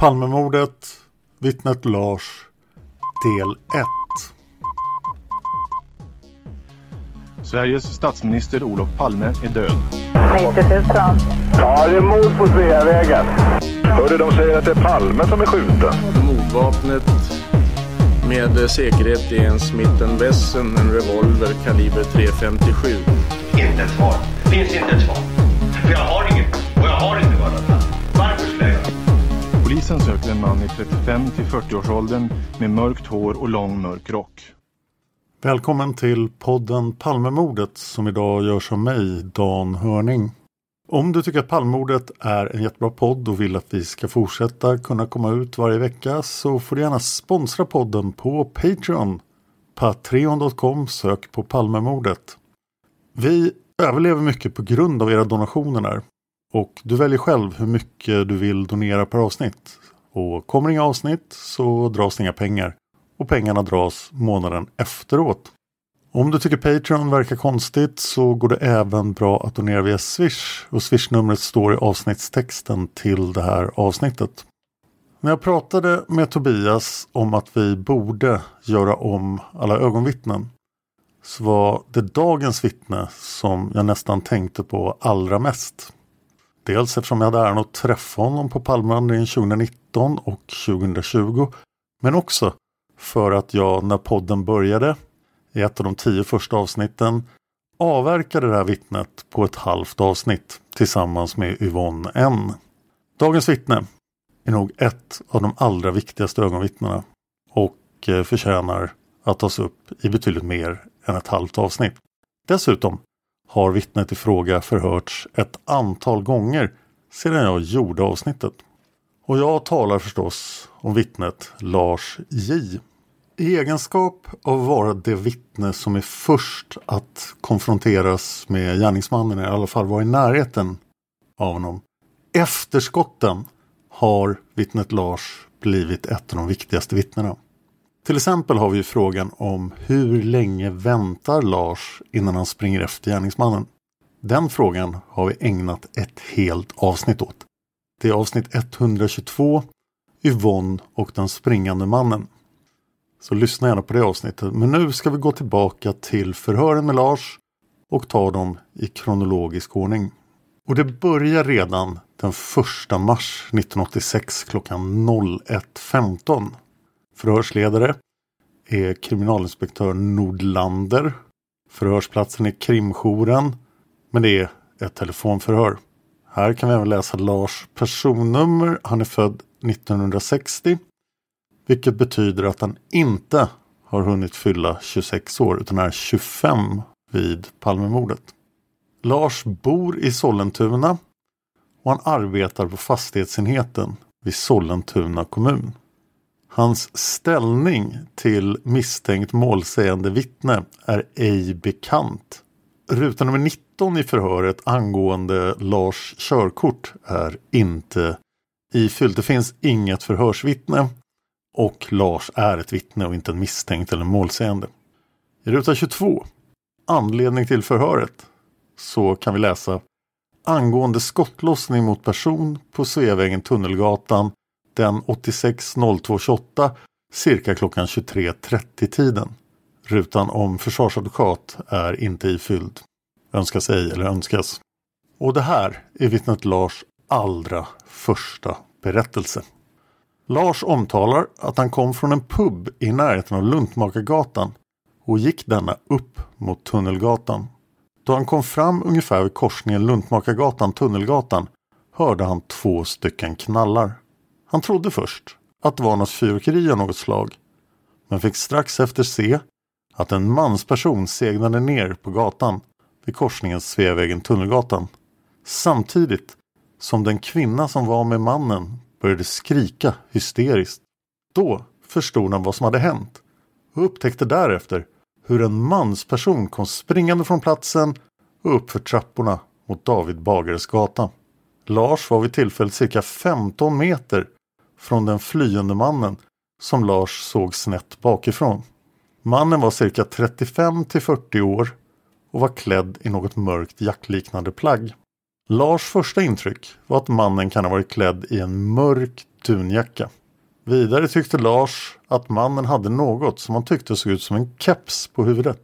Palmemordet, vittnet Lars, del 1. Sveriges statsminister Olof Palme är död. 90 000. Ja, det är mord på Sveavägen. Hörde de säger att det är Palme som är skjuten. Mordvapnet med säkerhet är en Smith Wesson, en revolver kaliber .357. Inte ett svar. Finns inte ett svar. För jag har Polisen söker en man i 35 till 40-årsåldern med mörkt hår och lång mörk rock. Välkommen till podden Palmemordet som idag görs av mig, Dan Hörning. Om du tycker att Palmemordet är en jättebra podd och vill att vi ska fortsätta kunna komma ut varje vecka så får du gärna sponsra podden på Patreon. Patreon.com sök på Palmemordet. Vi överlever mycket på grund av era donationer där. Och du väljer själv hur mycket du vill donera per avsnitt. Och kommer inga avsnitt så dras inga pengar. Och pengarna dras månaden efteråt. Om du tycker Patreon verkar konstigt så går det även bra att donera via Swish. Och Swish-numret står i avsnittstexten till det här avsnittet. När jag pratade med Tobias om att vi borde göra om alla ögonvittnen så var det dagens vittne som jag nästan tänkte på allra mest. Dels eftersom jag hade äran att träffa honom på Palmevandringen 2019 och 2020. Men också för att jag när podden började i ett av de tio första avsnitten avverkade det här vittnet på ett halvt avsnitt tillsammans med Yvonne N. Dagens vittne är nog ett av de allra viktigaste ögonvittnena och eh, förtjänar att tas upp i betydligt mer än ett halvt avsnitt. Dessutom har vittnet i fråga förhörts ett antal gånger sedan jag gjorde avsnittet. Och jag talar förstås om vittnet Lars J. I egenskap av att vara det vittne som är först att konfronteras med gärningsmannen, i alla fall vara i närheten av honom. Efter skotten har vittnet Lars blivit ett av de viktigaste vittnena. Till exempel har vi frågan om hur länge väntar Lars innan han springer efter gärningsmannen? Den frågan har vi ägnat ett helt avsnitt åt. Det är avsnitt 122 Yvonne och den springande mannen. Så lyssna gärna på det avsnittet. Men nu ska vi gå tillbaka till förhören med Lars och ta dem i kronologisk ordning. Och det börjar redan den 1 mars 1986 klockan 01.15. Förhörsledare är kriminalinspektör Nordlander. Förhörsplatsen är krimjouren. Men det är ett telefonförhör. Här kan vi även läsa Lars personnummer. Han är född 1960. Vilket betyder att han inte har hunnit fylla 26 år utan är 25 vid Palmemordet. Lars bor i Sollentuna och han arbetar på fastighetsenheten vid Sollentuna kommun. Hans ställning till misstänkt målsägande vittne är ej bekant. Ruta nummer 19 i förhöret angående Lars körkort är inte ifylld. Det finns inget förhörsvittne och Lars är ett vittne och inte en misstänkt eller målsägande. I ruta 22, anledning till förhöret, så kan vi läsa angående skottlossning mot person på Sveavägen Tunnelgatan den 86.02.28 cirka klockan 23.30 tiden. Rutan om försvarsadvokat är inte ifylld. Önskas ej eller önskas. Och det här är vittnet Lars allra första berättelse. Lars omtalar att han kom från en pub i närheten av Luntmakargatan och gick denna upp mot Tunnelgatan. Då han kom fram ungefär vid korsningen Luntmakargatan-Tunnelgatan hörde han två stycken knallar. Han trodde först att det var något fyrverkeri av något slag men fick strax efter se att en mansperson segnade ner på gatan vid korsningen Sveavägen-Tunnelgatan samtidigt som den kvinna som var med mannen började skrika hysteriskt. Då förstod han vad som hade hänt och upptäckte därefter hur en mansperson kom springande från platsen och uppför trapporna mot David Bagares gata. Lars var vid tillfället cirka 15 meter från den flyende mannen som Lars såg snett bakifrån. Mannen var cirka 35 till 40 år och var klädd i något mörkt jackliknande plagg. Lars första intryck var att mannen kan ha varit klädd i en mörk dunjacka. Vidare tyckte Lars att mannen hade något som han tyckte såg ut som en keps på huvudet.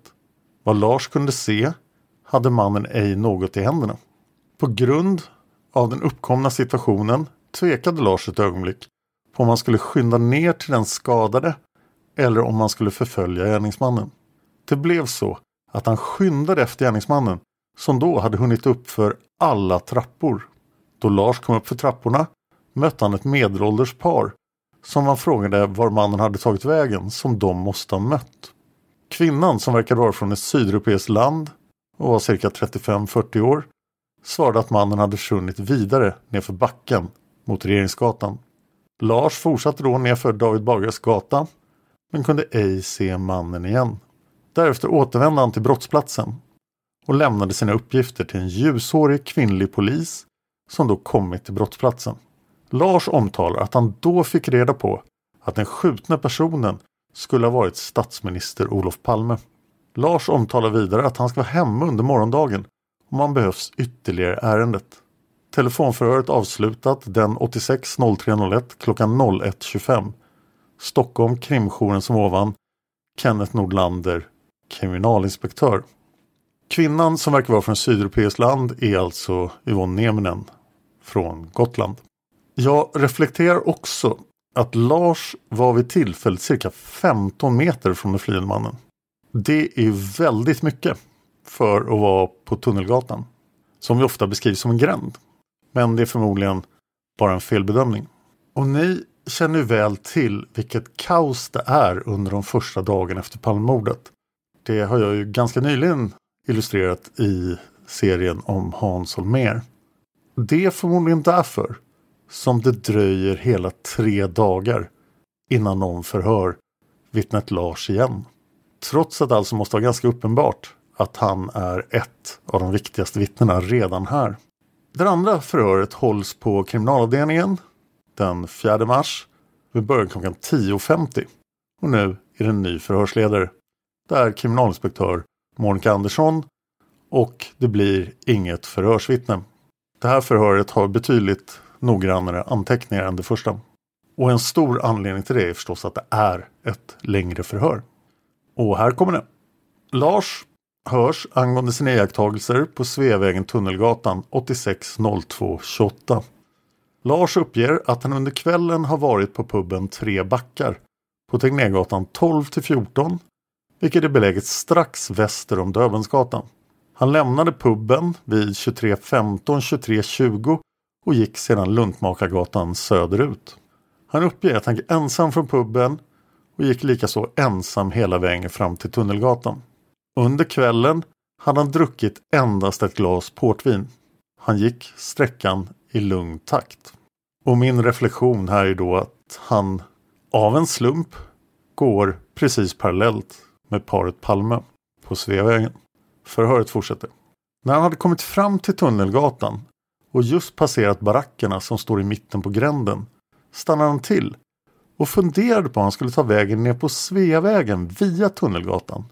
Vad Lars kunde se hade mannen ej något i händerna. På grund av den uppkomna situationen tvekade Lars ett ögonblick på om han skulle skynda ner till den skadade eller om han skulle förfölja gärningsmannen. Det blev så att han skyndade efter gärningsmannen som då hade hunnit upp för alla trappor. Då Lars kom upp för trapporna mötte han ett medelålders par som han frågade var mannen hade tagit vägen som de måste ha mött. Kvinnan som verkade vara från ett sydeuropeiskt land och var cirka 35-40 år svarade att mannen hade försvunnit vidare nedför backen mot Regeringsgatan. Lars fortsatte då nerför David Bagares gata men kunde ej se mannen igen. Därefter återvände han till brottsplatsen och lämnade sina uppgifter till en ljushårig kvinnlig polis som då kommit till brottsplatsen. Lars omtalar att han då fick reda på att den skjutna personen skulle ha varit statsminister Olof Palme. Lars omtalar vidare att han ska vara hemma under morgondagen om han behövs ytterligare ärendet. Telefonförhöret avslutat den 86 0301 klockan 01.25. Stockholm krimjouren som ovan Kenneth Nordlander kriminalinspektör. Kvinnan som verkar vara från sydeuropeiskt land är alltså Yvonne Nieminen från Gotland. Jag reflekterar också att Lars var vid tillfället cirka 15 meter från den flyende mannen. Det är väldigt mycket för att vara på Tunnelgatan. Som ju ofta beskrivs som en gränd. Men det är förmodligen bara en felbedömning. Och ni känner ju väl till vilket kaos det är under de första dagarna efter Palmemordet. Det har jag ju ganska nyligen illustrerat i serien om Hans Holmér. Det är förmodligen därför som det dröjer hela tre dagar innan någon förhör vittnet Lars igen. Trots att det alltså måste vara ganska uppenbart att han är ett av de viktigaste vittnena redan här. Det andra förhöret hålls på kriminalavdelningen den 4 mars vid början klockan 10.50. Och nu är det en ny förhörsledare. Det är kriminalinspektör Monica Andersson och det blir inget förhörsvittne. Det här förhöret har betydligt noggrannare anteckningar än det första. Och en stor anledning till det är förstås att det är ett längre förhör. Och här kommer det. Lars hörs angående sina iakttagelser på Sveavägen Tunnelgatan 860228. Lars uppger att han under kvällen har varit på puben Tre backar på Tegnérgatan 12 14 vilket är beläget strax väster om Döbelnsgatan. Han lämnade puben vid 23.15 23.20 och gick sedan Luntmakargatan söderut. Han uppger att han gick ensam från puben och gick likaså ensam hela vägen fram till Tunnelgatan. Under kvällen hade han druckit endast ett glas portvin. Han gick sträckan i lugn takt. Och min reflektion här är då att han av en slump går precis parallellt med paret Palme på Sveavägen. Förhöret fortsätter. När han hade kommit fram till Tunnelgatan och just passerat barackerna som står i mitten på gränden stannade han till och funderade på om han skulle ta vägen ner på Sveavägen via Tunnelgatan.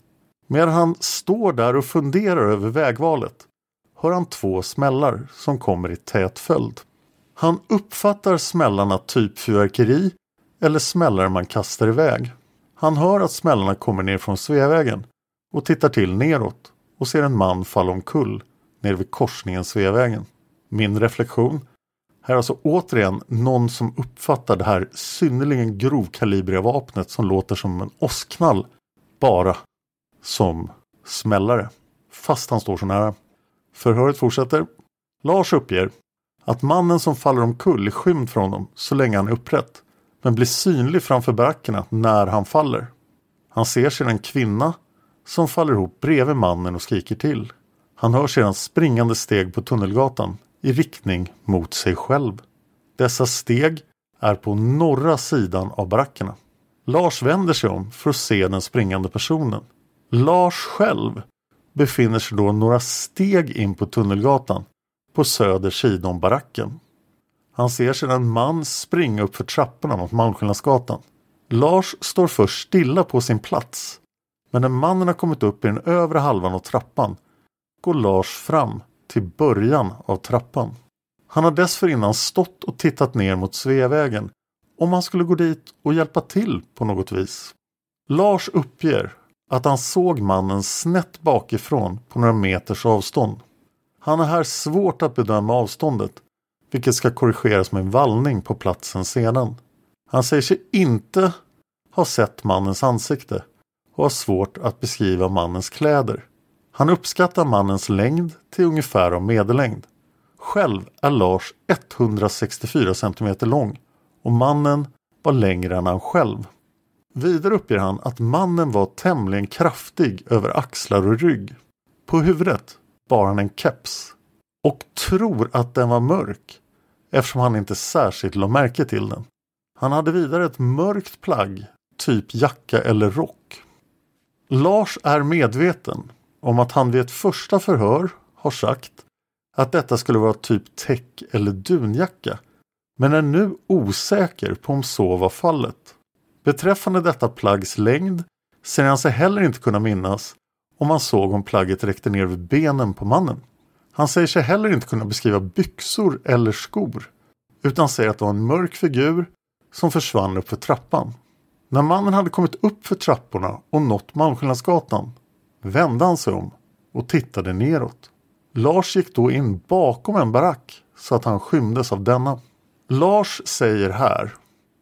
Medan han står där och funderar över vägvalet hör han två smällar som kommer i tät följd. Han uppfattar smällarna typ fyrverkeri eller smällar man kastar iväg. Han hör att smällarna kommer ner från Sveavägen och tittar till neråt och ser en man falla omkull nere vid korsningen Sveavägen. Min reflektion här är alltså återigen någon som uppfattar det här synnerligen grovkalibriga vapnet som låter som en åskknall bara som smällare. Fast han står så nära. Förhöret fortsätter. Lars uppger att mannen som faller omkull är skymd från honom så länge han är upprätt men blir synlig framför barackerna när han faller. Han ser sedan en kvinna som faller ihop bredvid mannen och skriker till. Han hör sedan springande steg på Tunnelgatan i riktning mot sig själv. Dessa steg är på norra sidan av barackerna. Lars vänder sig om för att se den springande personen. Lars själv befinner sig då några steg in på Tunnelgatan på söder sida om baracken. Han ser sedan en man springa upp för trapporna mot Malmskillnadsgatan. Lars står först stilla på sin plats. Men när mannen har kommit upp i den övre halvan av trappan går Lars fram till början av trappan. Han har dessförinnan stått och tittat ner mot Sveavägen om han skulle gå dit och hjälpa till på något vis. Lars uppger att han såg mannen snett bakifrån på några meters avstånd. Han har här svårt att bedöma avståndet, vilket ska korrigeras med en vallning på platsen sedan. Han säger sig inte ha sett mannens ansikte och har svårt att beskriva mannens kläder. Han uppskattar mannens längd till ungefär av medellängd. Själv är Lars 164 cm lång och mannen var längre än han själv. Vidare uppger han att mannen var tämligen kraftig över axlar och rygg. På huvudet bar han en keps och tror att den var mörk eftersom han inte särskilt la märke till den. Han hade vidare ett mörkt plagg, typ jacka eller rock. Lars är medveten om att han vid ett första förhör har sagt att detta skulle vara typ täck eller dunjacka men är nu osäker på om så var fallet. Beträffande detta plaggs längd säger han sig heller inte kunna minnas om han såg om plagget räckte ner vid benen på mannen. Han säger sig heller inte kunna beskriva byxor eller skor utan säger att det var en mörk figur som försvann upp för trappan. När mannen hade kommit upp för trapporna och nått Malmskillnadsgatan vände han sig om och tittade neråt. Lars gick då in bakom en barack så att han skymdes av denna. Lars säger här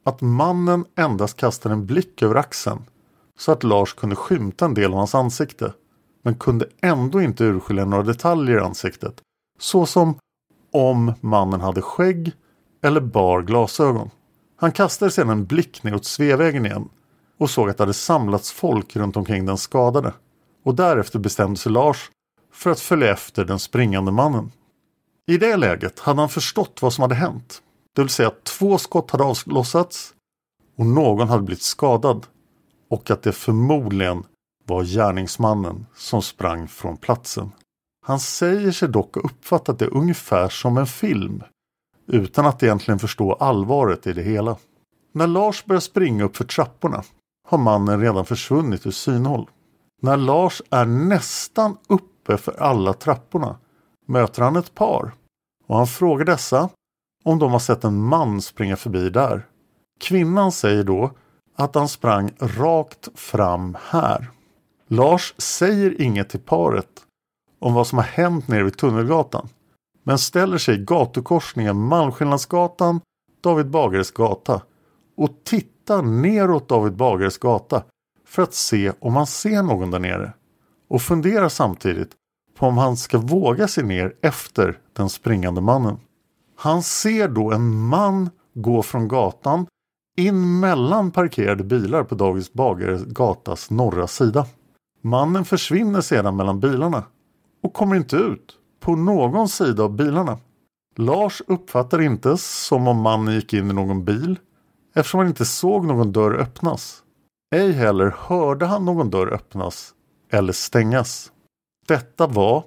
att mannen endast kastade en blick över axeln så att Lars kunde skymta en del av hans ansikte men kunde ändå inte urskilja några detaljer i ansiktet såsom om mannen hade skägg eller bar glasögon. Han kastade sedan en blick neråt Sveavägen igen och såg att det hade samlats folk runt omkring den skadade och därefter bestämde sig Lars för att följa efter den springande mannen. I det läget hade han förstått vad som hade hänt. Det vill säga att två skott hade avlossats och någon hade blivit skadad och att det förmodligen var gärningsmannen som sprang från platsen. Han säger sig dock ha uppfattat det ungefär som en film utan att egentligen förstå allvaret i det hela. När Lars börjar springa upp för trapporna har mannen redan försvunnit ur synhåll. När Lars är nästan uppe för alla trapporna möter han ett par och han frågar dessa om de har sett en man springa förbi där. Kvinnan säger då att han sprang rakt fram här. Lars säger inget till paret om vad som har hänt nere vid Tunnelgatan men ställer sig i gatukorsningen Malmskillnadsgatan, David Bagares gata och tittar neråt David Bagares gata för att se om han ser någon där nere och funderar samtidigt på om han ska våga sig ner efter den springande mannen. Han ser då en man gå från gatan in mellan parkerade bilar på Dagens Bagares gatas norra sida. Mannen försvinner sedan mellan bilarna och kommer inte ut på någon sida av bilarna. Lars uppfattar inte som om mannen gick in i någon bil eftersom han inte såg någon dörr öppnas. Ej heller hörde han någon dörr öppnas eller stängas. Detta var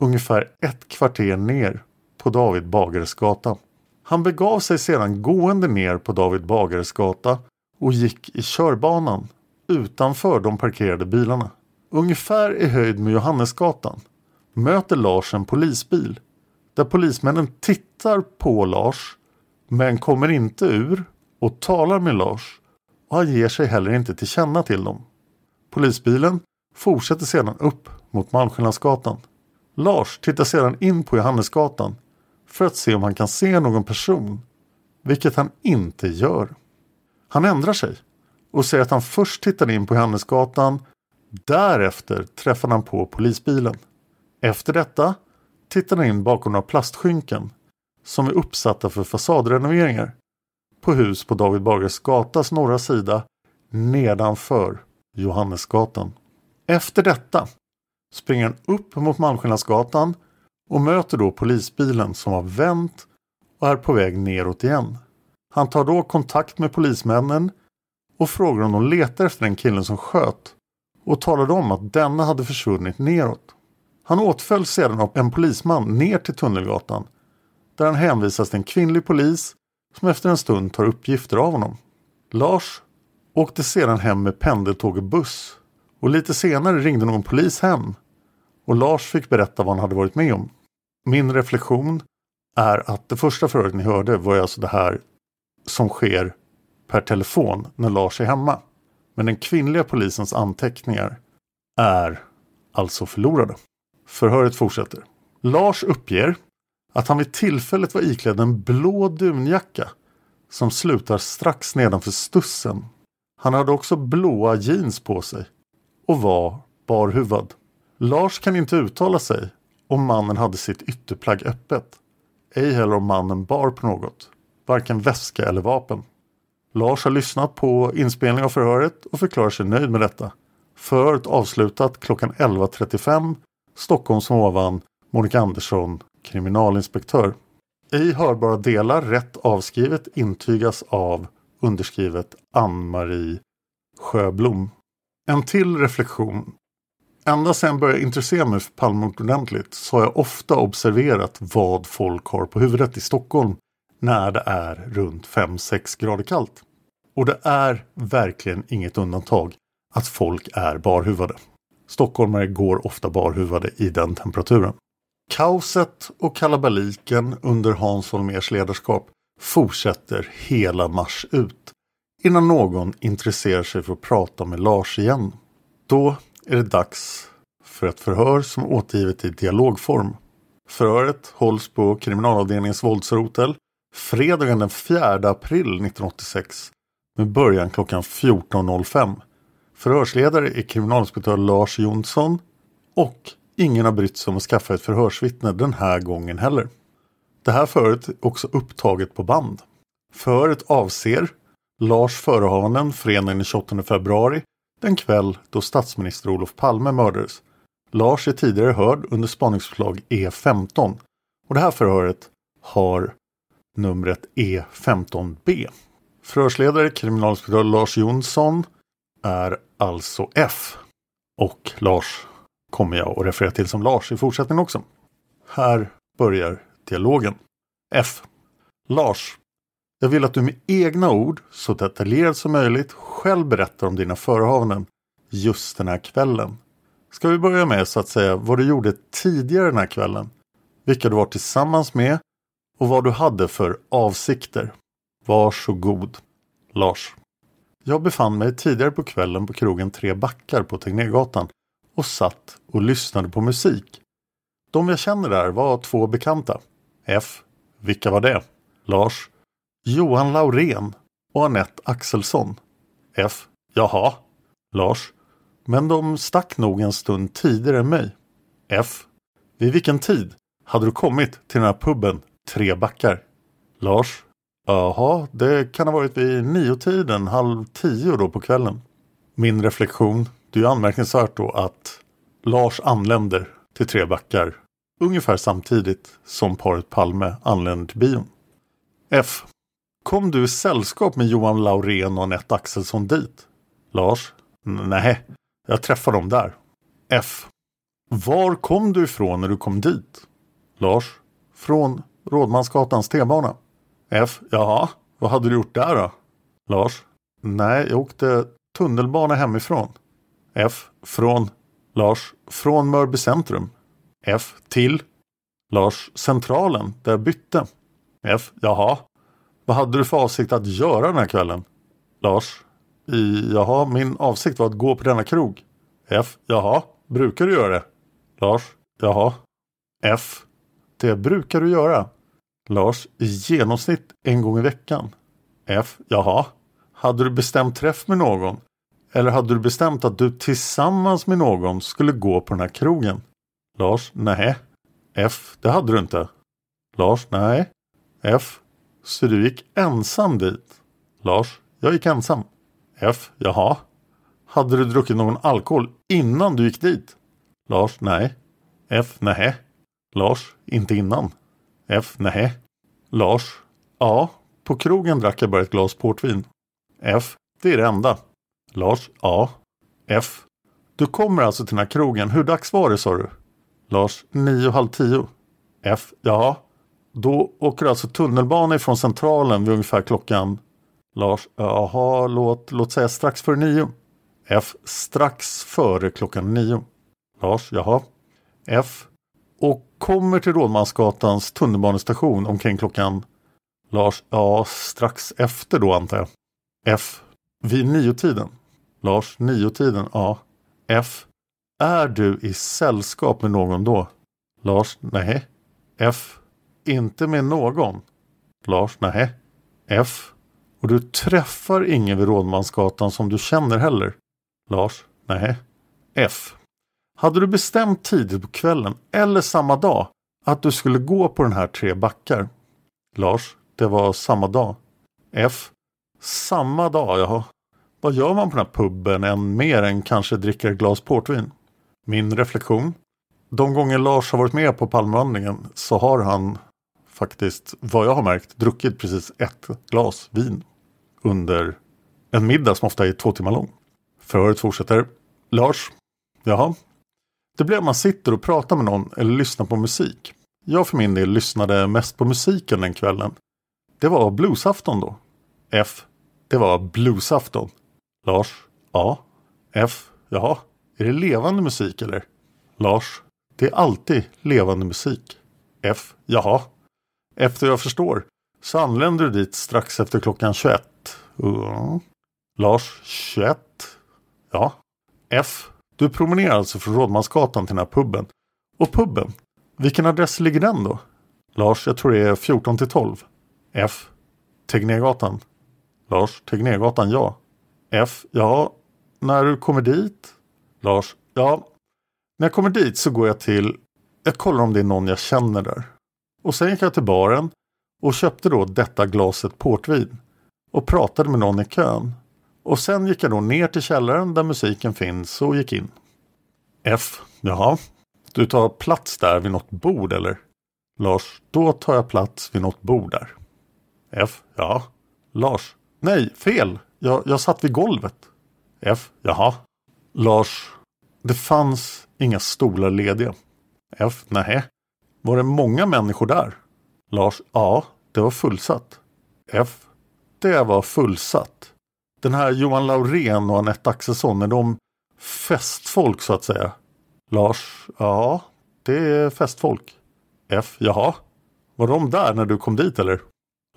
ungefär ett kvarter ner på David Bagares gata. Han begav sig sedan gående ner på David Bagares gata och gick i körbanan utanför de parkerade bilarna. Ungefär i höjd med Johannesgatan möter Lars en polisbil där polismännen tittar på Lars men kommer inte ur och talar med Lars och han ger sig heller inte till känna till dem. Polisbilen fortsätter sedan upp mot Malmskillnadsgatan. Lars tittar sedan in på Johannesgatan för att se om han kan se någon person, vilket han inte gör. Han ändrar sig och säger att han först tittade in på Johannesgatan, därefter träffade han på polisbilen. Efter detta tittade han in bakom några plastskynken som är uppsatta för fasadrenoveringar på hus på David Bagares gatas norra sida nedanför Johannesgatan. Efter detta springer han upp mot Malmskillnadsgatan och möter då polisbilen som har vänt och är på väg neråt igen. Han tar då kontakt med polismännen och frågar om de letar efter den killen som sköt och talade om att denna hade försvunnit neråt. Han åtföljs sedan av en polisman ner till Tunnelgatan där han hänvisas till en kvinnlig polis som efter en stund tar uppgifter av honom. Lars åkte sedan hem med pendeltåg och buss och lite senare ringde någon polis hem och Lars fick berätta vad han hade varit med om. Min reflektion är att det första förhöret ni hörde var alltså det här som sker per telefon när Lars är hemma. Men den kvinnliga polisens anteckningar är alltså förlorade. Förhöret fortsätter. Lars uppger att han vid tillfället var iklädd en blå dunjacka som slutar strax nedanför stussen. Han hade också blåa jeans på sig och var barhuvad. Lars kan inte uttala sig om mannen hade sitt ytterplagg öppet. Ej heller om mannen bar på något, varken väska eller vapen. Lars har lyssnat på inspelning av förhöret och förklarar sig nöjd med detta. Förhöret avslutat klockan 11.35 Stockholm som ovan Monica Andersson, kriminalinspektör. Ej hörbara delar rätt avskrivet intygas av underskrivet Ann-Marie Sjöblom. En till reflektion. Ända sedan jag började intressera mig för Palmemordet ordentligt så har jag ofta observerat vad folk har på huvudet i Stockholm när det är runt 5-6 grader kallt. Och det är verkligen inget undantag att folk är barhuvade. Stockholmare går ofta barhuvade i den temperaturen. Kaoset och kalabaliken under Hans Holmers ledarskap fortsätter hela mars ut innan någon intresserar sig för att prata med Lars igen. Då är det dags för ett förhör som är återgivet i dialogform. Förhöret hålls på kriminalavdelningens våldsrotel fredagen den 4 april 1986 med början klockan 14.05. Förhörsledare är kriminalinspektör Lars Jonsson och ingen har brytt sig om att skaffa ett förhörsvittne den här gången heller. Det här förhöret är också upptaget på band. Förhöret avser Lars förehavanden fredagen den 28 februari den kväll då statsminister Olof Palme mördades. Lars är tidigare hörd under spaningsförslag E15 och det här förhöret har numret E15B. Förhörsledare kriminalinspektör Lars Jonsson är alltså F. Och Lars kommer jag att referera till som Lars i fortsättningen också. Här börjar dialogen. F. Lars. Jag vill att du med egna ord, så detaljerat som möjligt, själv berättar om dina förehavanden just den här kvällen. Ska vi börja med så att säga vad du gjorde tidigare den här kvällen? Vilka du var tillsammans med och vad du hade för avsikter. Varsågod. Lars. Jag befann mig tidigare på kvällen på krogen Tre Backar på Tegnérgatan och satt och lyssnade på musik. De jag känner där var två bekanta. F. Vilka var det? Lars. Johan Laurén och Annette Axelsson. F. Jaha. Lars. Men de stack nog en stund tidigare än mig. F. Vid vilken tid hade du kommit till den här puben Tre Backar? Lars. Jaha, det kan ha varit vid niotiden, halv tio då på kvällen. Min reflektion, det är anmärkningsvärt då att Lars anländer till Tre Backar ungefär samtidigt som paret Palme anländer till bion. F. Kom du i sällskap med Johan Laurén och Anette Axelsson dit? Lars. Nej, jag träffade dem där. F. Var kom du ifrån när du kom dit? Lars. Från Rådmansgatans T-bana. F. Jaha, vad hade du gjort där då? Lars. Nej, jag åkte tunnelbana hemifrån. F. Från Lars. Från Mörby centrum. F. Till Lars. Centralen, där jag bytte. F. Jaha. Vad hade du för avsikt att göra den här kvällen? Lars. I, jaha, min avsikt var att gå på denna krog. F. Jaha, brukar du göra det? Lars. Jaha. F. Det brukar du göra. Lars. I genomsnitt en gång i veckan. F. Jaha. Hade du bestämt träff med någon? Eller hade du bestämt att du tillsammans med någon skulle gå på den här krogen? Lars. Nej. F. Det hade du inte. Lars. Nej. F. Så du gick ensam dit? Lars. Jag gick ensam. F. Jaha. Hade du druckit någon alkohol innan du gick dit? Lars. Nej. F. nähä. Lars. Inte innan. F. nähä. Lars. Ja. På krogen drack jag bara ett glas portvin. F. Det är det enda. Lars. Ja. F. Du kommer alltså till den här krogen. Hur dags var det sa du? Lars. Nio och halv tio. F. Ja. Då åker du alltså tunnelbana ifrån centralen vid ungefär klockan Lars. Jaha, låt, låt säga strax före nio. F. Strax före klockan nio. Lars. Jaha. F. Och kommer till Rådmansgatans tunnelbanestation omkring klockan Lars. Ja, strax efter då antar jag. F. Vid niotiden. Lars, niotiden, ja. F. Är du i sällskap med någon då? Lars, nej. F. Inte med någon. Lars, nej. F. Och du träffar ingen vid Rådmansgatan som du känner heller. Lars, nej. F. Hade du bestämt tidigt på kvällen eller samma dag att du skulle gå på den här tre backar? Lars, det var samma dag. F. Samma dag, jaha. Vad gör man på den här puben än mer än kanske dricker ett glas portvin? Min reflektion. De gånger Lars har varit med på Palmevandringen så har han faktiskt, vad jag har märkt, druckit precis ett glas vin under en middag som ofta är två timmar lång. Förhöret fortsätter. Lars, jaha. Det blir att man sitter och pratar med någon eller lyssnar på musik. Jag för min del lyssnade mest på musiken den kvällen. Det var bluesafton då. F. Det var bluesafton. Lars. Ja. F. Jaha. Är det levande musik eller? Lars. Det är alltid levande musik. F. Jaha. Efter jag förstår så anländer du dit strax efter klockan 21. Uh. Lars. 21. Ja. F. Du promenerar alltså från Rådmansgatan till den här puben. Och puben, vilken adress ligger den då? Lars, jag tror det är 14 till 12. F. Tegnérgatan. Lars, Tegnérgatan, ja. F. Ja, när du kommer dit? Lars. Ja, när jag kommer dit så går jag till... Jag kollar om det är någon jag känner där. Och sen gick jag till baren och köpte då detta glaset portvin. Och pratade med någon i kön. Och sen gick jag då ner till källaren där musiken finns och gick in. F. Jaha. Du tar plats där vid något bord eller? Lars. Då tar jag plats vid något bord där. F. Ja. Lars. Nej, fel. Jag, jag satt vid golvet. F. Jaha. Lars. Det fanns inga stolar lediga. F. Nähä. Var det många människor där? Lars. Ja, det var fullsatt. F. Det var fullsatt. Den här Johan Laurén och Anette Axelsson, är de festfolk så att säga? Lars. Ja, det är festfolk. F. Jaha. Var de där när du kom dit eller?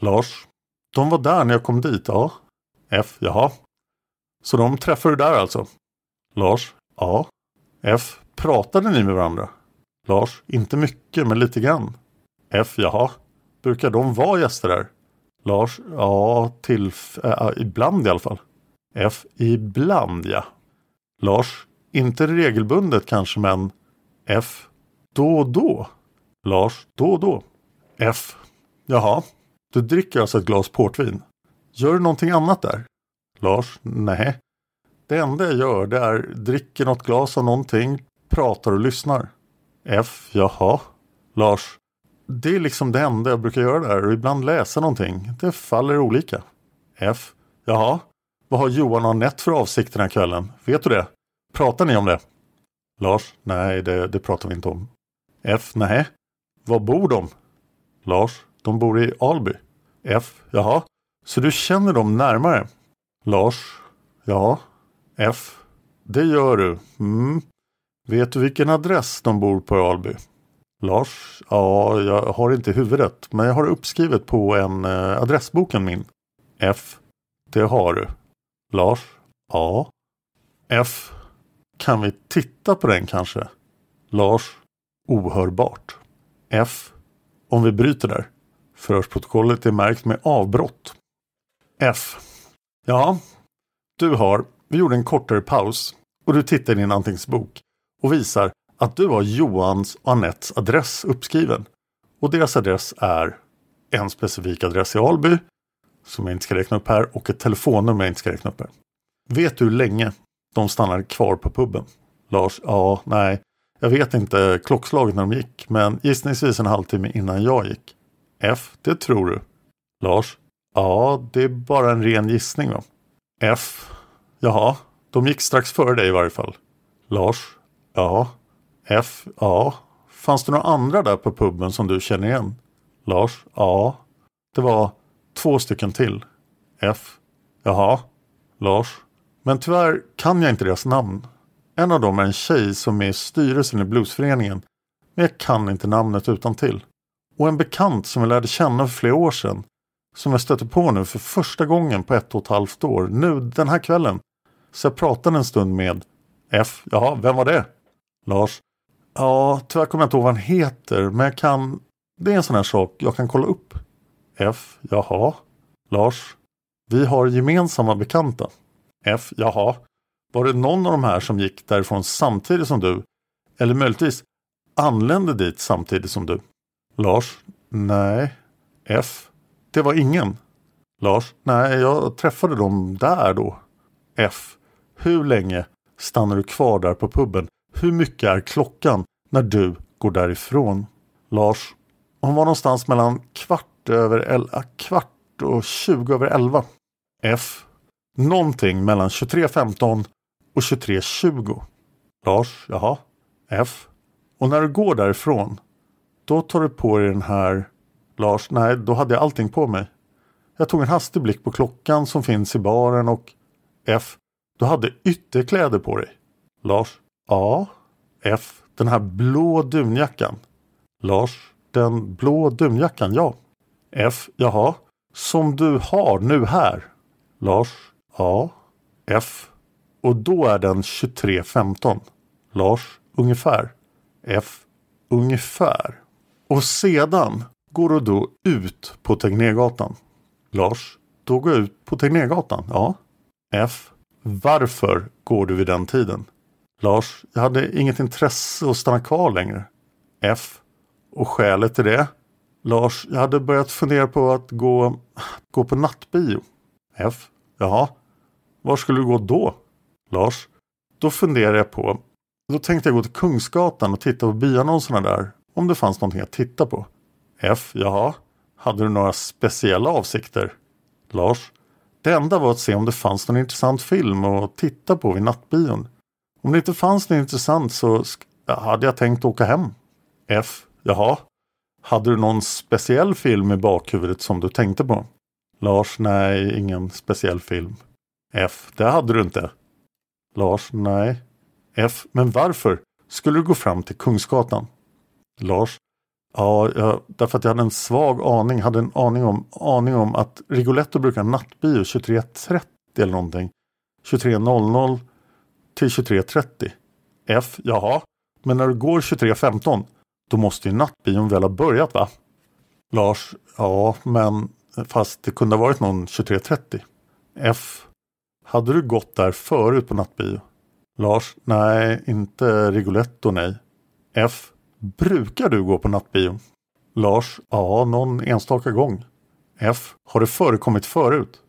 Lars. De var där när jag kom dit, ja. F. Jaha. Så de träffade du där alltså? Lars. Ja. F. Pratade ni med varandra? Lars. Inte mycket, men lite grann. F. Jaha. Brukar de vara gäster där? Lars. Ja, till, äh, ibland i alla fall. F. Ibland ja. Lars. Inte regelbundet kanske, men F. Då och då. Lars. Då och då. F. Jaha. Du dricker alltså ett glas portvin. Gör du någonting annat där? Lars? Nej. Det enda jag gör det är dricker något glas av någonting, pratar och lyssnar. F. Jaha. Lars. Det är liksom det enda jag brukar göra där och ibland läsa någonting. Det faller olika. F. Jaha. Vad har Johan och Anette för avsikt den här kvällen? Vet du det? Pratar ni om det? Lars. Nej, det, det pratar vi inte om. F. Nej. Var bor de? Lars. De bor i Alby. F. Jaha. Så du känner dem närmare? Lars. Ja. F. Det gör du. Mm. Vet du vilken adress de bor på i Alby? Lars. Ja, jag har inte huvudet. Men jag har uppskrivet på en eh, adressboken min. F. Det har du. Lars. Ja. F. Kan vi titta på den kanske? Lars. Ohörbart. F. Om vi bryter där. Förhörsprotokollet är märkt med avbrott. F. Ja, du har, vi gjorde en kortare paus och du tittar i din anteckningsbok och visar att du har Johans och Anettes adress uppskriven. Och deras adress är en specifik adress i Alby som jag inte ska räkna upp här och ett telefonnummer jag inte ska räkna upp här. Vet du hur länge de stannade kvar på puben? Lars, ja, nej, jag vet inte klockslaget när de gick, men gissningsvis en halvtimme innan jag gick. F, det tror du. Lars, ja, det är bara en ren gissning va. F, jaha, de gick strax före dig i varje fall. Lars, ja. F, ja. Fanns det några andra där på puben som du känner igen? Lars, ja. Det var två stycken till. F, jaha. Lars, men tyvärr kan jag inte deras namn. En av dem är en tjej som är i styrelsen i bluesföreningen. Men jag kan inte namnet utan till. Och en bekant som jag lärde känna för flera år sedan. som jag stöter på nu för första gången på ett och ett halvt år. Nu den här kvällen. Så jag pratade en stund med F. Jaha, vem var det? Lars. Ja, tyvärr kommer jag inte ihåg vad han heter. Men jag kan... Det är en sån här sak jag kan kolla upp. F. Jaha. Lars. Vi har gemensamma bekanta. F. Jaha. Var det någon av de här som gick därifrån samtidigt som du? Eller möjligtvis anlände dit samtidigt som du? Lars. Nej. F. Det var ingen. Lars. Nej, jag träffade dem där då. F. Hur länge stannar du kvar där på puben? Hur mycket är klockan när du går därifrån? Lars. Hon var någonstans mellan kvart över elva, ah, kvart och 20 över 11. F. Någonting mellan 23.15 och 23.20. Lars. Jaha. F. Och när du går därifrån. Då tar du på dig den här. Lars. Nej, då hade jag allting på mig. Jag tog en hastig blick på klockan som finns i baren och F. Du hade ytterkläder på dig. Lars. A, F. Den här blå dunjackan. Lars. Den blå dunjackan, ja. F. Jaha. Som du har nu här. Lars. A, F. Och då är den 23.15. Lars. Ungefär. F. Ungefär. Och sedan går du då ut på Tegnérgatan. Lars. Då går jag ut på Tegnérgatan. Ja. F. Varför går du vid den tiden? Lars. Jag hade inget intresse att stanna kvar längre. F. Och skälet till det? Lars. Jag hade börjat fundera på att gå, gå på nattbio. F. Jaha. Var skulle du gå då? Lars. Då funderade jag på. Då tänkte jag gå till Kungsgatan och titta på bioannonserna där. Om det fanns någonting att titta på. F. Jaha. Hade du några speciella avsikter? Lars. Det enda var att se om det fanns någon intressant film att titta på vid nattbion. Om det inte fanns något intressant så hade jag tänkt åka hem. F. Jaha. Hade du någon speciell film i bakhuvudet som du tänkte på? Lars. Nej, ingen speciell film. F. Det hade du inte. Lars. Nej. F. Men varför skulle du gå fram till Kungsgatan? Lars. Ja, jag, därför att jag hade en svag aning, hade en aning om, aning om att Rigoletto brukar ha nattbio 23.30 eller någonting. 23.00 till 23.30. F. Jaha, men när du går 23.15 då måste ju nattbion väl ha börjat va? Lars. Ja, men fast det kunde ha varit någon 23.30. F. Hade du gått där förut på nattbio? Lars. Nej, inte Rigoletto nej. F. Brukar du gå på nattbio? Lars. Ja, någon enstaka gång. F. Har det förekommit förut?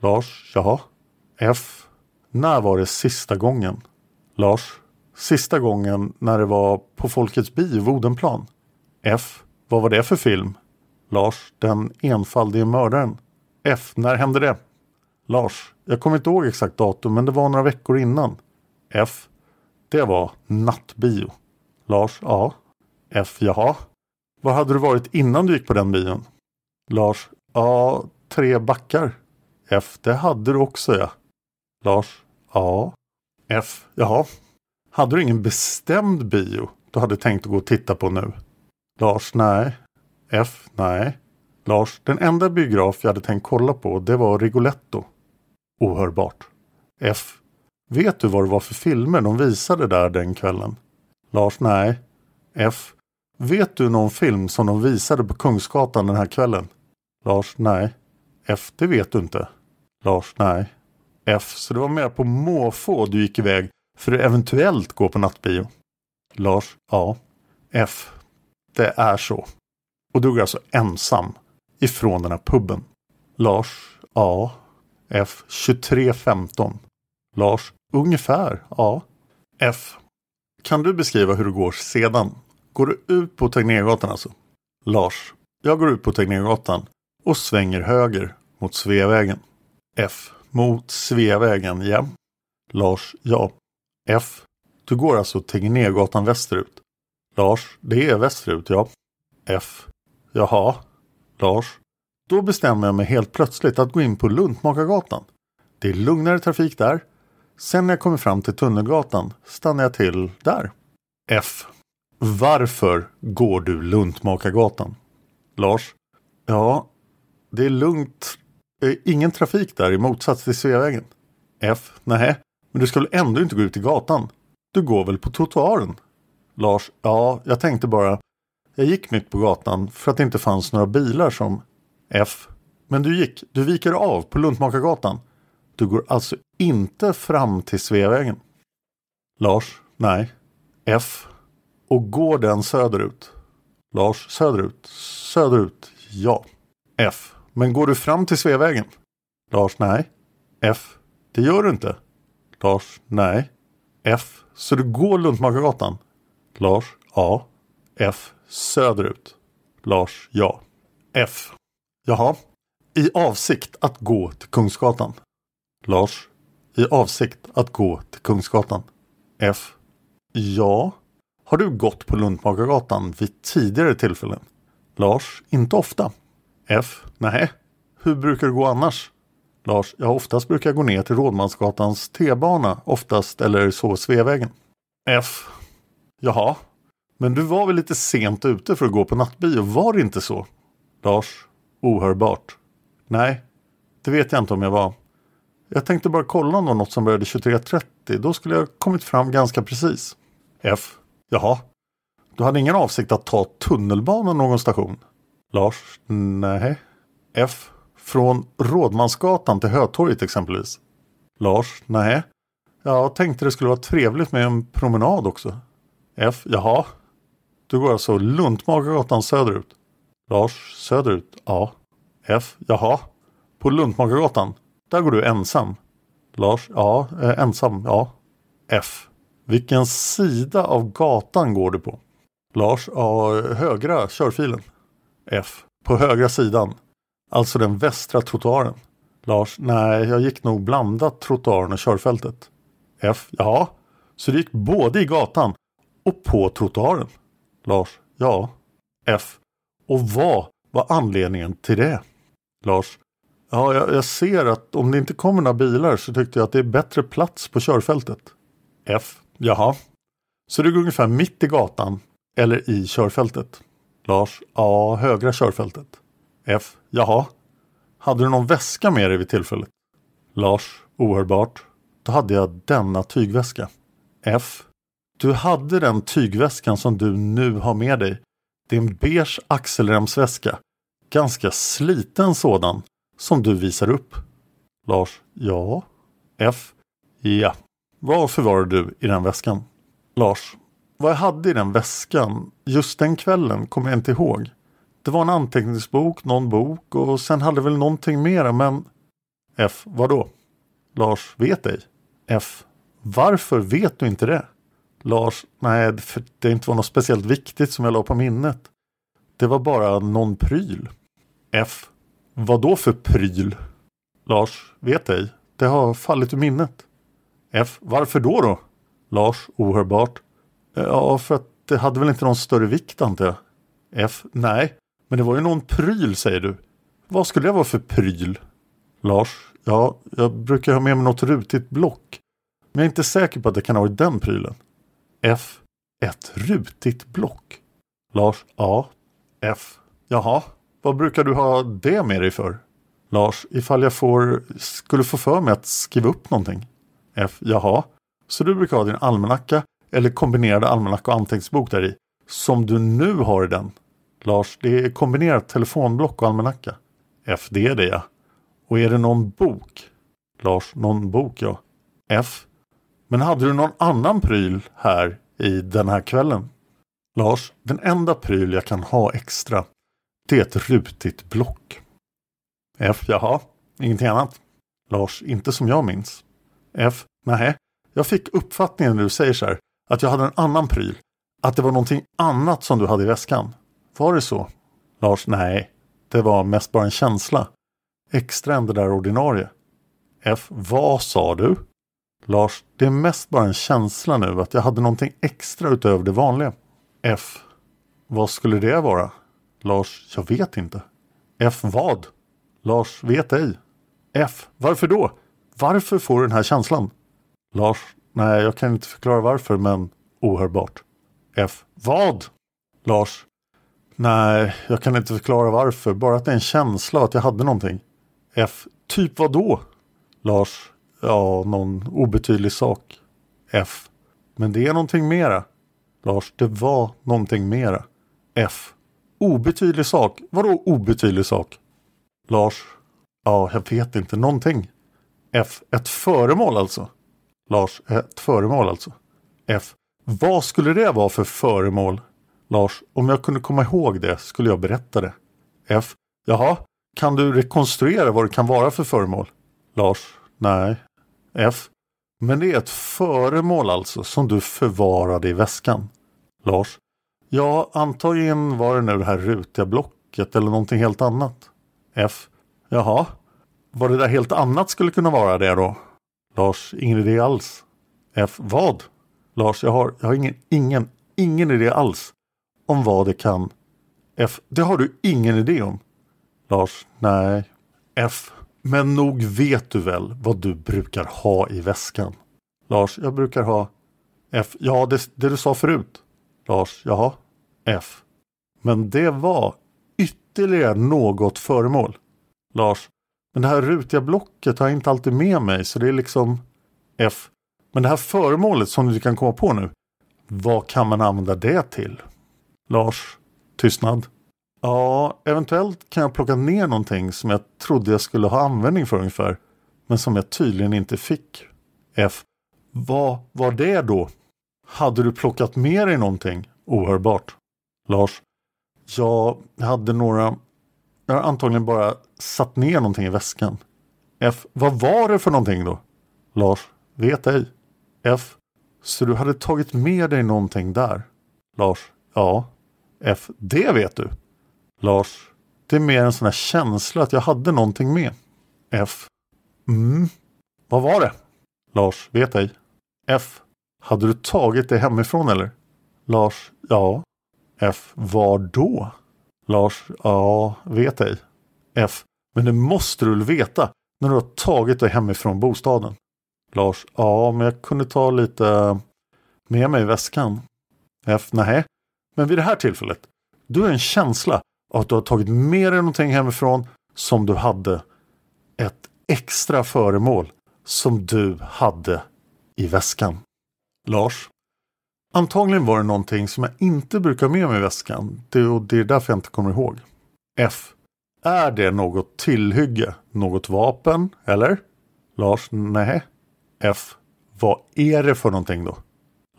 Lars. Jaha. F. När var det sista gången? Lars. Sista gången när det var på Folkets bio, Odenplan. F. Vad var det för film? Lars. Den enfaldige mördaren. F. När hände det? Lars. Jag kommer inte ihåg exakt datum men det var några veckor innan. F. Det var nattbio. Lars. Ja. F. Jaha. Var hade du varit innan du gick på den bion? Lars. Ja, tre backar. F. Det hade du också ja. Lars. Ja. F. Jaha. Hade du ingen bestämd bio du hade tänkt att gå och titta på nu? Lars. Nej. F. Nej. Lars. Den enda biograf jag hade tänkt kolla på det var Rigoletto. Ohörbart. F. Vet du vad det var för filmer de visade där den kvällen? Lars. Nej. F. Vet du någon film som de visade på Kungsgatan den här kvällen? Lars. Nej. F. Det vet du inte. Lars. Nej. F. Så det var mer på måfå du gick iväg för att eventuellt gå på nattbio? Lars. A F. Det är så. Och du går alltså ensam ifrån den här puben? Lars. A F. 23.15. Lars. Ungefär. A F. Kan du beskriva hur det går sedan? Går du ut på Tegnérgatan alltså? Lars. Jag går ut på Tegnérgatan och svänger höger mot Sveavägen. F. Mot Sveavägen, ja. Lars. Ja. F. Du går alltså Tegnérgatan västerut? Lars. Det är västerut, ja. F. Jaha. Lars. Då bestämmer jag mig helt plötsligt att gå in på Luntmakargatan. Det är lugnare trafik där. Sen när jag kommer fram till Tunnelgatan stannar jag till där. F. Varför går du Luntmakargatan? Lars. Ja, Det är lugnt. Eh, ingen trafik där i motsats till Sveavägen. F. Nej, men du ska väl ändå inte gå ut i gatan? Du går väl på trottoaren? Lars. Ja, jag tänkte bara. Jag gick mitt på gatan för att det inte fanns några bilar som F. Men du gick. Du viker av på Luntmakargatan. Du går alltså inte fram till Sveavägen. Lars. Nej. F. Och går den söderut? Lars. Söderut. Söderut. Ja. F. Men går du fram till Sveavägen? Lars. Nej. F. Det gör du inte. Lars. Nej. F. Så du går Luntmakargatan? Lars. Ja. F. Söderut. Lars. Ja. F. Jaha. I avsikt att gå till Kungsgatan. Lars. I avsikt att gå till Kungsgatan. F. Ja. Har du gått på Luntmakargatan vid tidigare tillfällen? Lars. Inte ofta. F. Nej. Hur brukar du gå annars? Lars. Ja, oftast brukar jag gå ner till Rådmansgatans T-bana. Oftast eller så Sveavägen. F. Jaha. Men du var väl lite sent ute för att gå på nattbio, var det inte så? Lars. Ohörbart. Nej, det vet jag inte om jag var. Jag tänkte bara kolla om det var något som började 23.30. Då skulle jag kommit fram ganska precis. F. Jaha. Du hade ingen avsikt att ta tunnelbanan någon station? Lars. Nej. F. Från Rådmansgatan till Hötorget exempelvis? Lars. Nej. Jag tänkte det skulle vara trevligt med en promenad också. F. Jaha. Du går alltså Luntmakargatan söderut? Lars. Söderut? Ja. F. Jaha. På Luntmakargatan? Där går du ensam? Lars. Ja, eh, ensam. Ja. F. Vilken sida av gatan går du på? Lars. Ja, högra körfilen. F. På högra sidan. Alltså den västra trottoaren. Lars. Nej, jag gick nog blandat trottoaren och körfältet. F. Ja, så du gick både i gatan och på trottoaren? Lars. Ja. F. Och vad var anledningen till det? Lars. Ja, jag, jag, ser att om det inte kommer några bilar så tyckte jag att det är bättre plats på körfältet. F. Jaha. Så du går ungefär mitt i gatan eller i körfältet? Lars. Ja, högra körfältet. F. Jaha. Hade du någon väska med dig vid tillfället? Lars. Ohörbart. Då hade jag denna tygväska. F. Du hade den tygväskan som du nu har med dig. Det är en beige axelremsväska. Ganska sliten sådan. Som du visar upp. Lars. Ja. F. Ja. Vad förvarar du i den väskan? Lars. Vad jag hade i den väskan just den kvällen kommer jag inte ihåg. Det var en anteckningsbok, någon bok och sen hade väl någonting mera men F. Vadå? Lars vet ej. F. Varför vet du inte det? Lars. Nej, för det inte var något speciellt viktigt som jag la på minnet. Det var bara någon pryl. F. Vadå för pryl? Lars. Vet ej. Det har fallit ur minnet. F. Varför då då? Lars. Ohörbart. Ja, för att det hade väl inte någon större vikt antar jag. F. Nej, men det var ju någon pryl säger du. Vad skulle det vara för pryl? Lars. Ja, jag brukar ha med mig något rutigt block. Men jag är inte säker på att det kan ha varit den prylen. F. Ett rutigt block. Lars. Ja. F. Jaha. Vad brukar du ha det med dig för? Lars. Ifall jag får, skulle få för mig att skriva upp någonting. F. Jaha. Så du brukar ha din almanacka eller kombinerade almanacka och anteckningsbok där i. Som du nu har i den. Lars. Det är kombinerat telefonblock och almanacka. F. Det är det ja. Och är det någon bok? Lars. Någon bok ja. F. Men hade du någon annan pryl här i den här kvällen? Lars, den enda pryl jag kan ha extra det är ett rutigt block. F. Jaha, ingenting annat? Lars, inte som jag minns. F. Nej, jag fick uppfattningen när du säger så här att jag hade en annan pryl. Att det var någonting annat som du hade i väskan. Var det så? Lars, nej, det var mest bara en känsla. Extra än det där ordinarie. F. Vad sa du? Lars, det är mest bara en känsla nu att jag hade någonting extra utöver det vanliga. F. Vad skulle det vara? Lars, jag vet inte. F. Vad? Lars, vet ej. F. Varför då? Varför får du den här känslan? Lars, nej jag kan inte förklara varför men ohörbart. F. Vad? Lars. Nej, jag kan inte förklara varför. Bara att det är en känsla av att jag hade någonting. F. Typ vad då? Lars. Ja, någon obetydlig sak. F. Men det är någonting mera. Lars. Det var någonting mera. F. Obetydlig sak. Vadå obetydlig sak? Lars. Ja, jag vet inte. Någonting. F. Ett föremål alltså. Lars. Eh, ett föremål alltså. F. Vad skulle det vara för föremål? Lars. Om jag kunde komma ihåg det skulle jag berätta det. F. Jaha. Kan du rekonstruera vad det kan vara för föremål? Lars. Nej. F. Men det är ett föremål alltså som du förvarade i väskan. Lars. Ja, antagligen var det nu det här rutiga blocket eller någonting helt annat. F. Jaha. Vad det där helt annat skulle kunna vara det då? Lars. Ingen idé alls. F. Vad? Lars. Jag har, jag har ingen, ingen, ingen idé alls om vad det kan. F. Det har du ingen idé om. Lars. Nej. F. Men nog vet du väl vad du brukar ha i väskan? Lars. Jag brukar ha F. Ja, det, det du sa förut. Lars. Jaha. F. Men det var ytterligare något föremål. Lars. Men det här rutiga blocket har jag inte alltid med mig så det är liksom F. Men det här föremålet som du kan komma på nu. Vad kan man använda det till? Lars. Tystnad. Ja, eventuellt kan jag plocka ner någonting som jag trodde jag skulle ha användning för ungefär. Men som jag tydligen inte fick. F. Vad var det då? Hade du plockat med dig någonting ohörbart? Lars. Ja, jag hade några... Jag har antagligen bara satt ner någonting i väskan. F. Vad var det för någonting då? Lars. Vet ej. F. Så du hade tagit med dig någonting där? Lars. Ja. F. Det vet du? Lars. Det är mer en sån här känsla att jag hade någonting med. F. Mm. Vad var det? Lars. Vet ej. F. Hade du tagit det hemifrån eller? Lars. Ja. F. Var då? Lars. Ja, vet ej. F. Men det måste du väl veta när du har tagit dig hemifrån bostaden? Lars. Ja, men jag kunde ta lite med mig i väskan. F. Nej. Men vid det här tillfället. Du har en känsla av att du har tagit med dig någonting hemifrån som du hade ett extra föremål som du hade i väskan. Lars. Antagligen var det någonting som jag inte brukar ha med mig i väskan. Det, och det är därför jag inte kommer ihåg. F. Är det något tillhygge? Något vapen? Eller? Lars. Nej. F. Vad är det för någonting då?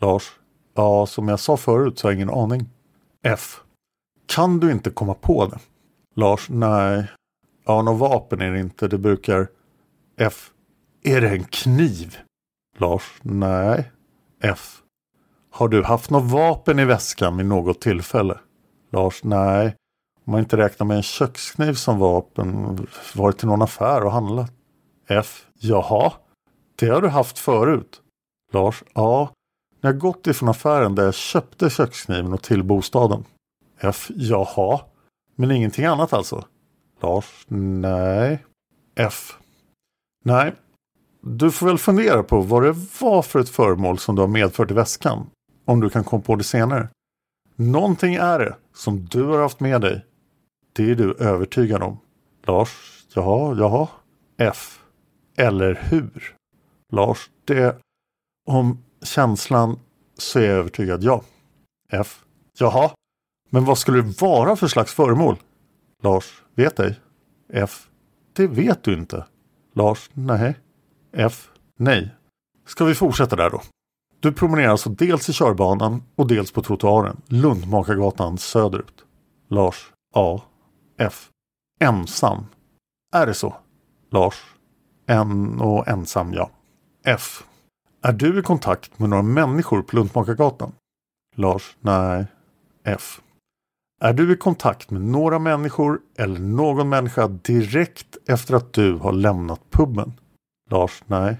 Lars. Ja, som jag sa förut så har jag ingen aning. F. Kan du inte komma på det? Lars. Nej. Ja, något vapen är det inte. Det brukar... F. Är det en kniv? Lars. Nej. F. Har du haft något vapen i väskan vid något tillfälle? Lars. Nej. Om man inte räknar med en kökskniv som vapen. Varit till någon affär och handlat. F. Jaha. Det har du haft förut? Lars. Ja. När jag gått ifrån affären där jag köpte kökskniven och till bostaden. F. Jaha. Men ingenting annat alltså? Lars. Nej. F. Nej. Du får väl fundera på vad det var för ett föremål som du har medfört i väskan. Om du kan komma på det senare. Någonting är det som du har haft med dig. Det är du övertygad om. Lars. Jaha, jaha. F. Eller hur? Lars. Det... Om känslan så är jag övertygad ja. F. Jaha. Men vad skulle det vara för slags föremål? Lars. Vet ej. F. Det vet du inte. Lars. Nej. F. Nej. Ska vi fortsätta där då? Du promenerar alltså dels i körbanan och dels på trottoaren, Lundmakargatan söderut. Lars. A. F. Ensam. Är det så? Lars. En och ensam, ja. F. Är du i kontakt med några människor på Lundmakargatan? Lars. Nej. F. Är du i kontakt med några människor eller någon människa direkt efter att du har lämnat puben? Lars. Nej.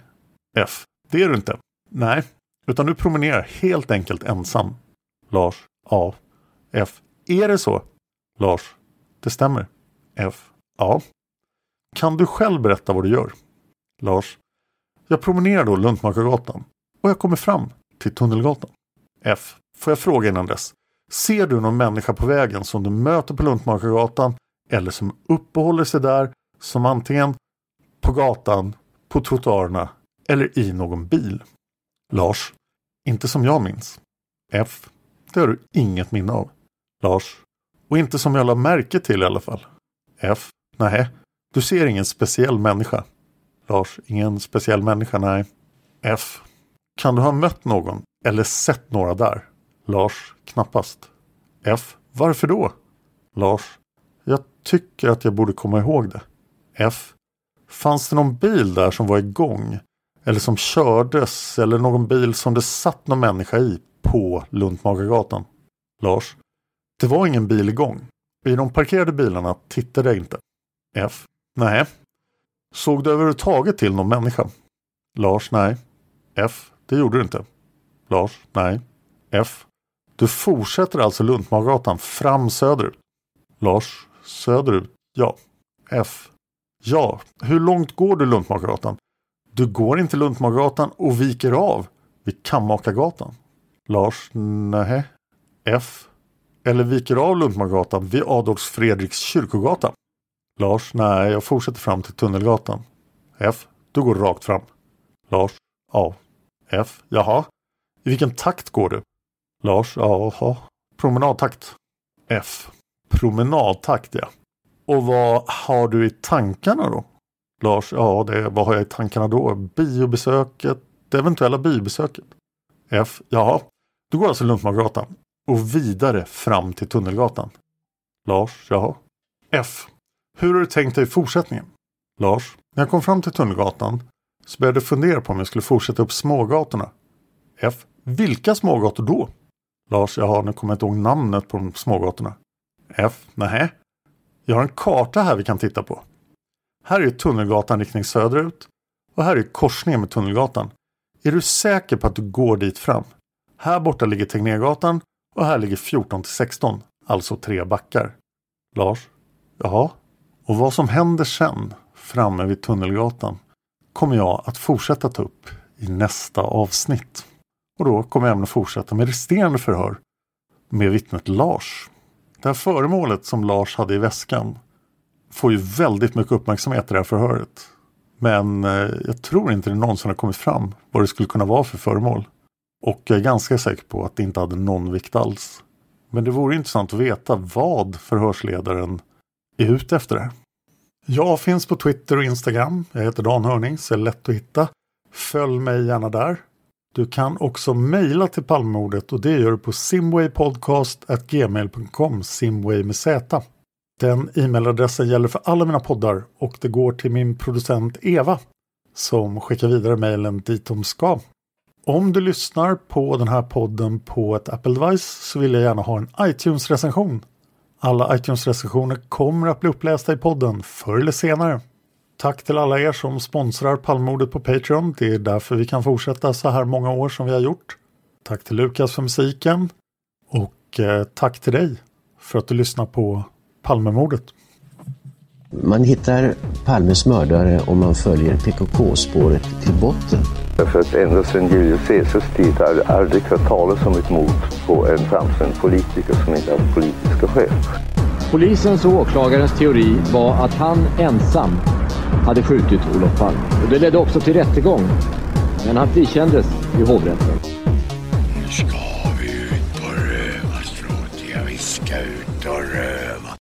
F. Det är du inte. Nej. Utan du promenerar helt enkelt ensam. Lars. A. F. Är det så? Lars. Det stämmer. F. Ja. Kan du själv berätta vad du gör? Lars. Jag promenerar då Luntmakargatan och jag kommer fram till Tunnelgatan. F. Får jag fråga innan dess? Ser du någon människa på vägen som du möter på Luntmakargatan eller som uppehåller sig där som antingen på gatan, på trottoarerna eller i någon bil? Lars. Inte som jag minns. F. Det har du inget minne av. Lars. Och inte som jag la märke till i alla fall. F. Nej, du ser ingen speciell människa. Lars. Ingen speciell människa, nej. F. Kan du ha mött någon eller sett några där? Lars. Knappast. F. Varför då? Lars. Jag tycker att jag borde komma ihåg det. F. Fanns det någon bil där som var igång? Eller som kördes? Eller någon bil som det satt någon människa i på Luntmakargatan. Lars. Det var ingen bil igång. I de parkerade bilarna tittade jag inte. F. Nej. Såg du överhuvudtaget till någon människa? Lars. Nej. F. Det gjorde du inte. Lars. Nej. F. Du fortsätter alltså Luntmakargatan fram söderut? Lars. Söderut? Ja. F. Ja. Hur långt går du Luntmakargatan? Du går inte Luntmagargatan och viker av vid Kammakargatan? Lars. Nej. F. Eller viker av Luntmagargatan vid Adolf Fredriks kyrkogata? Lars. Nej, jag fortsätter fram till Tunnelgatan. F. Du går rakt fram. Lars. Ja. F. Jaha. I vilken takt går du? Lars. Jaha. Promenadtakt. F. Promenadtakt ja. Och vad har du i tankarna då? Lars. Ja, det, vad har jag i tankarna då? Biobesöket. Det eventuella biobesöket. F. Jaha. Du går alltså Luntmagatan och vidare fram till Tunnelgatan. Lars. Jaha. F. Hur har du tänkt dig fortsättningen? Lars. När jag kom fram till Tunnelgatan så började jag fundera på om jag skulle fortsätta upp smågatorna. F. Vilka smågator då? Lars. Jaha, nu kommer jag inte ihåg namnet på de smågatorna. F. Nähä. Jag har en karta här vi kan titta på. Här är Tunnelgatan riktning söderut och här är korsningen med Tunnelgatan. Är du säker på att du går dit fram? Här borta ligger Tegnérgatan och här ligger 14 till 16, alltså tre backar. Lars? Jaha? Och vad som händer sen, framme vid Tunnelgatan, kommer jag att fortsätta ta upp i nästa avsnitt. Och då kommer jag även att fortsätta med resterande förhör med vittnet Lars. Det här föremålet som Lars hade i väskan får ju väldigt mycket uppmärksamhet i det här förhöret. Men eh, jag tror inte det någonsin har kommit fram vad det skulle kunna vara för föremål. Och jag är ganska säker på att det inte hade någon vikt alls. Men det vore intressant att veta vad förhörsledaren är ute efter det. Jag finns på Twitter och Instagram. Jag heter Dan Hörning så är lätt att hitta. Följ mig gärna där. Du kan också mejla till Palmemordet och det gör du på simwaypodcast.gmail.com Simway med Z. Den e-mailadressen gäller för alla mina poddar och det går till min producent Eva som skickar vidare mejlen dit de ska. Om du lyssnar på den här podden på ett Apple device så vill jag gärna ha en iTunes-recension. Alla iTunes-recensioner kommer att bli upplästa i podden förr eller senare. Tack till alla er som sponsrar Palmordet på Patreon. Det är därför vi kan fortsätta så här många år som vi har gjort. Tack till Lukas för musiken. Och eh, tack till dig för att du lyssnar på Palmemordet. Man hittar Palmes mördare om man följer PKK-spåret till botten. För att ända sedan Julius Caesars tid har jag aldrig hört talas om ett mord på en framstående politiker som inte haft politiska skäl. Polisens och åklagarens teori var att han ensam hade skjutit Olof Palme. Och det ledde också till rättegång. Men han frikändes i hovrätten.